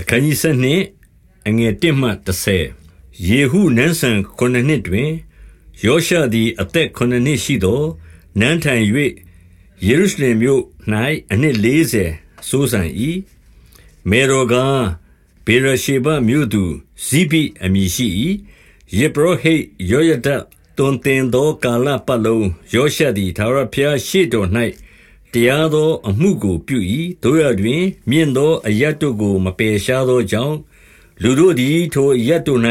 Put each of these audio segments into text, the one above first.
အခန်းကြီး7နှစ်အငယ်1မှ30ယေဟုနန်းဆန်9နှစ်တွင်ယောရှသည်အသက်9နှစ်ရှိသောနန်းထိုင်၍ယေရုရှလင်မြို့၌အနှစ်40စိုးစံ၏မေရောဂါဘေရရှေဘမြို့သူဇိပိအမည်ရှိ၏ယေဘရဟိယောယဒတွန်တင်သောကာလပတ်လုံးယောရှသည်သာရဖျားရှေ့တော်၌ တရားသောအမှုကိုပြု၏တို့ရတွင် မြင့်သောအရတ်တို့ကို မပယ်ရှားသောကြောင့် လူတို့သည် ထိုအရတ်တို့၌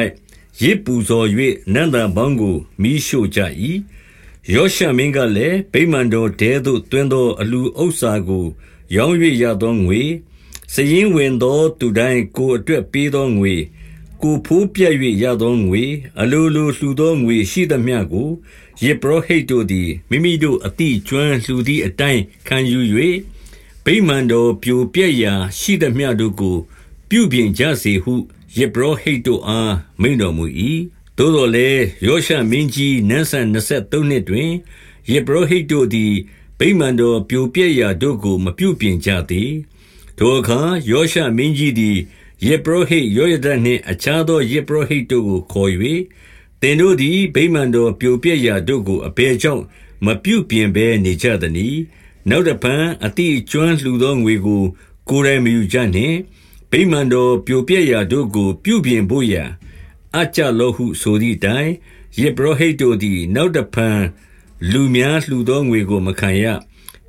ရစ်ပူဇော်၍နန္တန်ပေါင်းကိုမိရှို့ကြ၏ယောရှမင်းကလည်း ဗိမာန်တော်တဲသို့တွင်သော အလူဥစ္စာကို ရောင်း၍ရသောငွေစည်ရင်ဝင်သော သူတိုင်း ကိုအတွက်ပေးသောငွေ ကိုဖိုးပြက်၍ရသောငွေ အလိုလိုလှူသောငွေရှိသမျှကိုယေဘရဟိတ်တို့သည်မိမိတို့အတိကျွမ်းလှူသည့်အတိုင်းခံယူ၍ဗိမာန်တော်ပြိုပြက်ရာရှိသမျှတို့ကို ပြုပြင်ကြစေဟုယေဘရဟိတ်တို့အားမိန်တော်မူ၏သို့တော်လည်းယောရှမင်းကြီးနန်းဆန်23နှစ်တွင်ယေဘရဟိတ်တို့သည်ဗိမာန်တော်ပြိုပြက်ရာတို့ကို မပြုပြင်ကြသေးထိုအခါယောရှမင်းကြီးသည် ယေဘရဟိတ်ယောယဒနှင့် အခြားသောယေဘရဟိတ်တို့ကိုခေါ်၍သင်တို့သည် ဗိမာန်တော်ပြိုပြက်ရာတို့ကို အဘယ်ကြောင့် မပြုပြင်ဘဲနေကြသနည်း နောက်တပံအတိကျွမ်းလှူသောငွေကို ကိုယ်တိုင်မယူကြနှင့် ဗိမာန်တော်ပြိုပြက်ရာတို့ကို ပြုပြင်ဖို့ရာအကြလောဟု ဆိုသည့်တိုင်ယေဘရဟိတ်တို့သည် နောက်တပံလူများလှူသောငွေကို မခံရ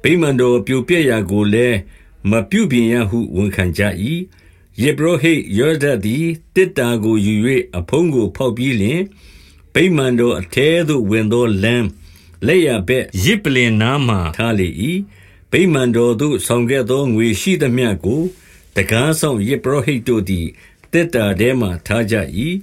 ဗိမာန်တော်ပြိုပြက်ရာကိုလည်း မပြုပြင်ရဟု ဝန်ခံကြ၏ ယေဘရဟိတ်ယောဒသည်တစ်တာကိုယူ၍အဖုံးကိုဖောက်ပြီးလျှင်ဗိမာန်တော်အထဲသို့ဝင်သောလမ်းလက်ရဘက်ရစ်ပလင်နားမှထားလေ၏ဗိမာန်တော်သို့ဆောင်ခဲ့သောငွေရှိသမျှကိုတကားဆောင်ယေဘရဟိတ်တို့သည်တစ်တာထဲမှထားကြ၏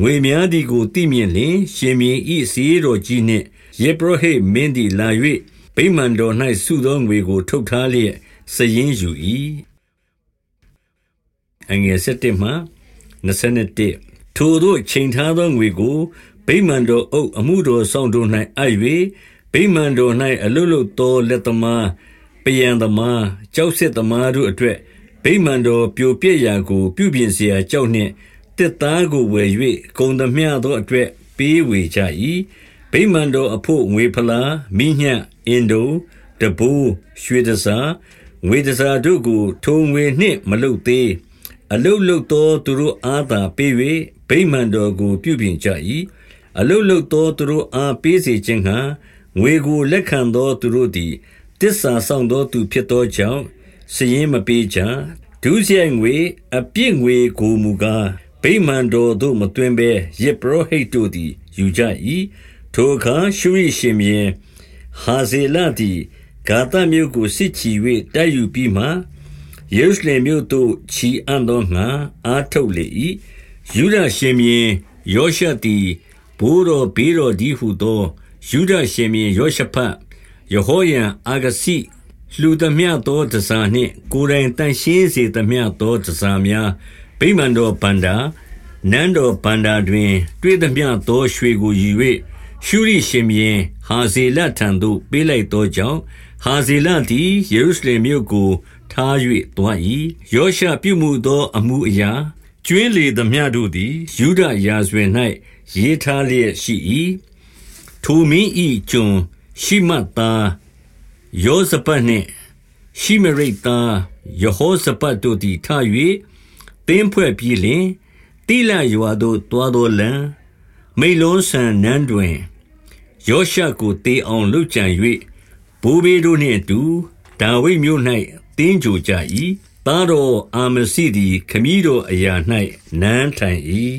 ငွေများသည်ကိုသိမြင်လျှင် ရှင်မြင်းဤစီတော်ကြီးနှင့်ယေဘရဟိတ်မင်းသည်လာ၍ဗိမာန်တော်၌စုသောငွေကို ထုတ်ထားလျက်စည်ရင်ယူ၏ အငယ်7မှ21ထိုတို့ချိန်ထားသောငွေကိုဗိမာန်တော်အုပ်အမှုတော်ဆောင်တို့၌အပ်၍ဗိမာန်တော်၌အလုလုသောလက်သမားပယံသမားကြောက်စစ်သမားတို့အတွက်ဗိမာန်တော်ပြိုပြက်ရာကို ပြုပြင်เสียကြောက်နှင့်တစ်သားကိုဝယ်၍ဂုံသမျှသောအတွက်ပေးဝေကြ၏ဗိမာန်တော်အဖို့ငွေဖလားမိညံအင်ဒိုတဘိုးရွှေတစားငွေတစားတို့ကိုထိုငွေနှင့်မလုတ်သေး အလုတ်လုတ်သောသူတို့အားသာပေး၍ဗိမာန်တော်ကို ပြုပြင်ကြ၏အလုတ်လုတ်သောသူတို့အားပေးစေခြင်းဟံငွေကိုလက်ခံသောသူတို့သည်တစ္ဆာဆောင်သောသူဖြစ်သောကြောင့်စည်ရင်မပေးကြဒုစရိုက်ငွေအပြစ်ငွေကိုမူကားဗိမာန်တော်သို့မတွင်ဘဲယေဘရဟိတ်တို့သည်ယူကြ၏ထိုအခါရှုရိရှင်မြေဟာဇေလသည်ဂါသမြို့ကိုစစ်ချီ၍တိုက်ယူပြီးမှ ယေရုရှလင်မြို့သို့ချီအံ့သောငါအားထုတ်လေ၏ယုဒရှင်မြင်းယောရှသည်ဘိုးတော်ဘေးတော်ဒီဟုသောယုဒရှင်မြင်းယောရှဖတ်ယေဟောယံအာဂစီလှူသမျှသောတစားနှင့် ကိုယ်တိုင်တန်ရှင်းစေသမျှသောတစားများဗိမာန်တော်ဗန္တာနန်းတော်ဗန္တာတွင် တွေ့သမျှသောရွှေကိုယူ၍ရှုရိရှင်မြင်းဟာဇေလထံသို့ပေးလိုက်သောကြောင့်ဟာဇေလသည်ယေရုရှလင်မြို့ကို ထား၍သွား၏ယောရှပြုမှုသော အမှုအရာကျွင်းလေသမျှတို့သည်ယူဒရာဇဝင်၌ရေးထားလျက်ရှိ၏ထိုမင်းဤကျွန်ရှိမတ်သားယောဇပတ်နှင့်ရှိမရိတ်သားယေဟောဇပတ်တို့သည်ထ၍တင်းဖွဲ့ပြီးလျှင်တိလရွာသို့တွားသောလံမိလွန်ဆန်နန်းတွင်ယောရှကိုတေအောင်လှုပ်ကြံ၍ဘိုးဘေးတို့နှင့်အတူဒါဝိဒ်မြို့၌ တင်းကြိုကြ၏သားတော်အာမစီသည် ခမည်းတော်အရာ၌နန်းထိုင်၏